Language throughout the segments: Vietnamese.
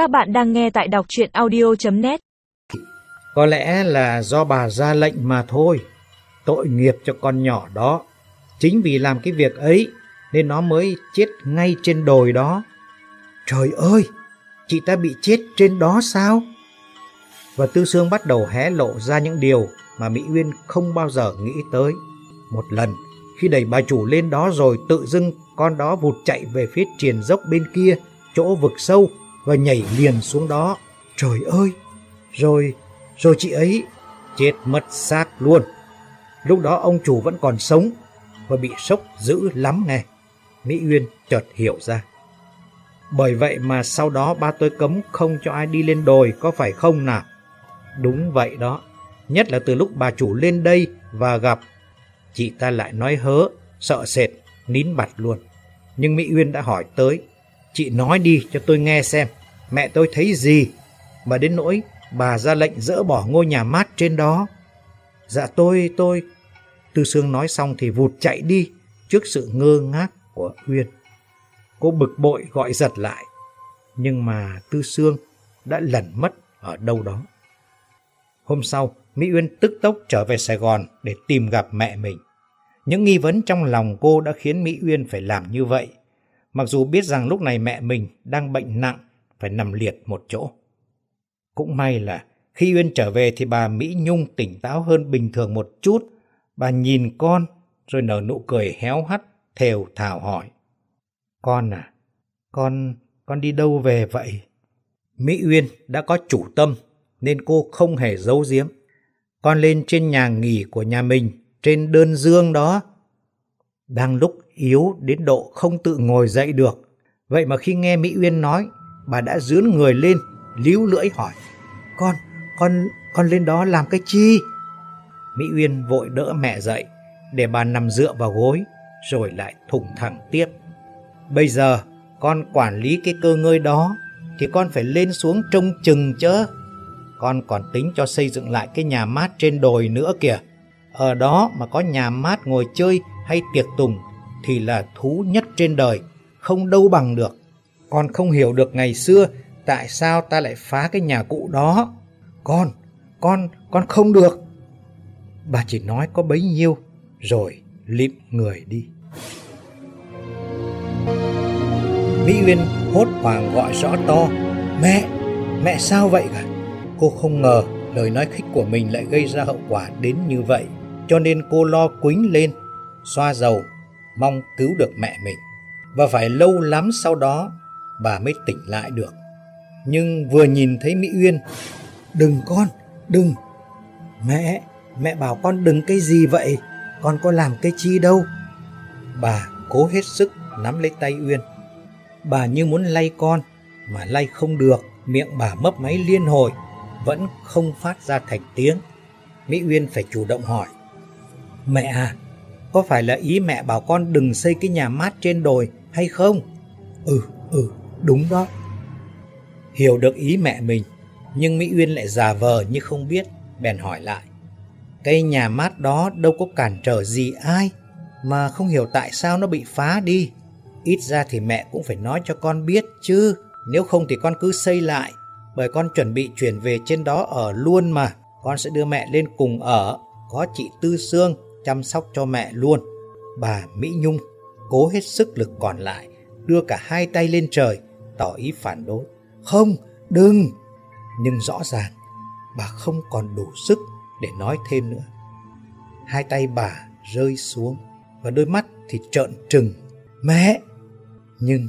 Các bạn đang nghe tại đọc chuyện audio.net Có lẽ là do bà ra lệnh mà thôi. Tội nghiệp cho con nhỏ đó. Chính vì làm cái việc ấy nên nó mới chết ngay trên đồi đó. Trời ơi! Chị ta bị chết trên đó sao? Và Tư Sương bắt đầu hé lộ ra những điều mà Mỹ Uyên không bao giờ nghĩ tới. Một lần, khi đẩy bà chủ lên đó rồi tự dưng con đó vụt chạy về phía triền dốc bên kia, chỗ vực sâu và nhảy liền xuống đó. Trời ơi! Rồi, rồi chị ấy chết mất xác luôn. Lúc đó ông chủ vẫn còn sống và bị sốc dữ lắm nghe. Mỹ Uyên chợt hiểu ra. Bởi vậy mà sau đó ba tôi cấm không cho ai đi lên đồi có phải không nào? Đúng vậy đó. Nhất là từ lúc bà chủ lên đây và gặp. Chị ta lại nói hớ, sợ sệt, nín bặt luôn. Nhưng Mỹ Uyên đã hỏi tới. Chị nói đi cho tôi nghe xem. Mẹ tôi thấy gì? Mà đến nỗi bà ra lệnh dỡ bỏ ngôi nhà mát trên đó. Dạ tôi, tôi... Tư Sương nói xong thì vụt chạy đi trước sự ngơ ngác của Uyên. Cô bực bội gọi giật lại. Nhưng mà Tư Sương đã lẩn mất ở đâu đó. Hôm sau, Mỹ Uyên tức tốc trở về Sài Gòn để tìm gặp mẹ mình. Những nghi vấn trong lòng cô đã khiến Mỹ Uyên phải làm như vậy, mặc dù biết rằng lúc này mẹ mình đang bệnh nặng, phải nằm liệt một chỗ. Cũng may là khi Uyên trở về thì bà Mỹ Nhung tỉnh táo hơn bình thường một chút. Bà nhìn con rồi nở nụ cười héo hắt, thều thào hỏi. Con à, con, con đi đâu về vậy? Mỹ Uyên đã có chủ tâm nên cô không hề giấu giếm. Con lên trên nhà nghỉ của nhà mình, trên đơn dương đó. Đang lúc yếu đến độ không tự ngồi dậy được. Vậy mà khi nghe Mỹ Uyên nói, bà đã dướn người lên, líu lưỡi hỏi. Con, con, con lên đó làm cái chi? Mỹ Uyên vội đỡ mẹ dậy, để bà nằm dựa vào gối, rồi lại thủng thẳng tiếp. Bây giờ, con quản lý cái cơ ngơi đó, thì con phải lên xuống trông chừng chứ. Con còn tính cho xây dựng lại cái nhà mát trên đồi nữa kìa. Ở đó mà có nhà mát ngồi chơi hay tiệc tùng thì là thú nhất trên đời, không đâu bằng được. Con không hiểu được ngày xưa tại sao ta lại phá cái nhà cũ đó. Con, con, con không được. Bà chỉ nói có bấy nhiêu rồi lịm người đi. Mỹ Uyên hốt hoảng gọi rõ to Mẹ, mẹ sao vậy cả? Cô không ngờ lời nói khích của mình lại gây ra hậu quả đến như vậy Cho nên cô lo quính lên, xoa dầu, mong cứu được mẹ mình. Và phải lâu lắm sau đó bà mới tỉnh lại được. Nhưng vừa nhìn thấy Mỹ Uyên Đừng con, đừng. Mẹ, mẹ bảo con đừng cái gì vậy? Con có làm cái chi đâu? Bà cố hết sức nắm lấy tay Uyên. Bà như muốn lay con mà lay không được, miệng bà mấp máy liên hồi, vẫn không phát ra thành tiếng. Mỹ Uyên phải chủ động hỏi. Mẹ à, có phải là ý mẹ bảo con đừng xây cái nhà mát trên đồi hay không? Ừ, ừ, đúng đó. Hiểu được ý mẹ mình, nhưng Mỹ Uyên lại giả vờ như không biết, bèn hỏi lại. Cây nhà mát đó đâu có cản trở gì ai, mà không hiểu tại sao nó bị phá đi. Ít ra thì mẹ cũng phải nói cho con biết chứ. Nếu không thì con cứ xây lại. Bởi con chuẩn bị chuyển về trên đó ở luôn mà. Con sẽ đưa mẹ lên cùng ở. Có chị Tư Sương chăm sóc cho mẹ luôn. Bà Mỹ Nhung cố hết sức lực còn lại. Đưa cả hai tay lên trời. Tỏ ý phản đối. Không, đừng. Nhưng rõ ràng bà không còn đủ sức để nói thêm nữa. Hai tay bà rơi xuống và đôi mắt thì trợn trừng. Mẹ! Nhưng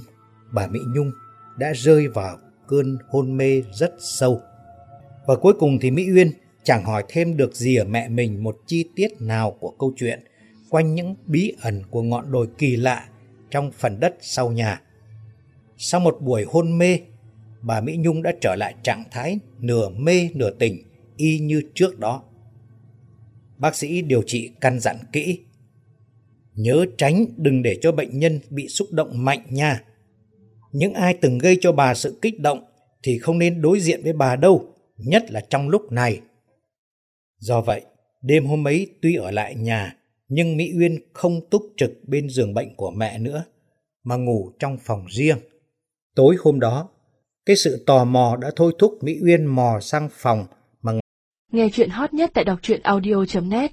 bà Mỹ Nhung đã rơi vào cơn hôn mê rất sâu. Và cuối cùng thì Mỹ Uyên chẳng hỏi thêm được gì ở mẹ mình một chi tiết nào của câu chuyện quanh những bí ẩn của ngọn đồi kỳ lạ trong phần đất sau nhà. Sau một buổi hôn mê, bà Mỹ Nhung đã trở lại trạng thái nửa mê nửa tỉnh y như trước đó. Bác sĩ điều trị căn dặn kỹ Nhớ tránh đừng để cho bệnh nhân bị xúc động mạnh nha. Những ai từng gây cho bà sự kích động thì không nên đối diện với bà đâu, nhất là trong lúc này. Do vậy, đêm hôm ấy tuy ở lại nhà, nhưng Mỹ Uyên không túc trực bên giường bệnh của mẹ nữa, mà ngủ trong phòng riêng. Tối hôm đó, Cái sự tò mò đã thôi thúc Mỹ Uyên mò sang phòng mà Nghe chuyện hot nhất tại đọc truyện audio.net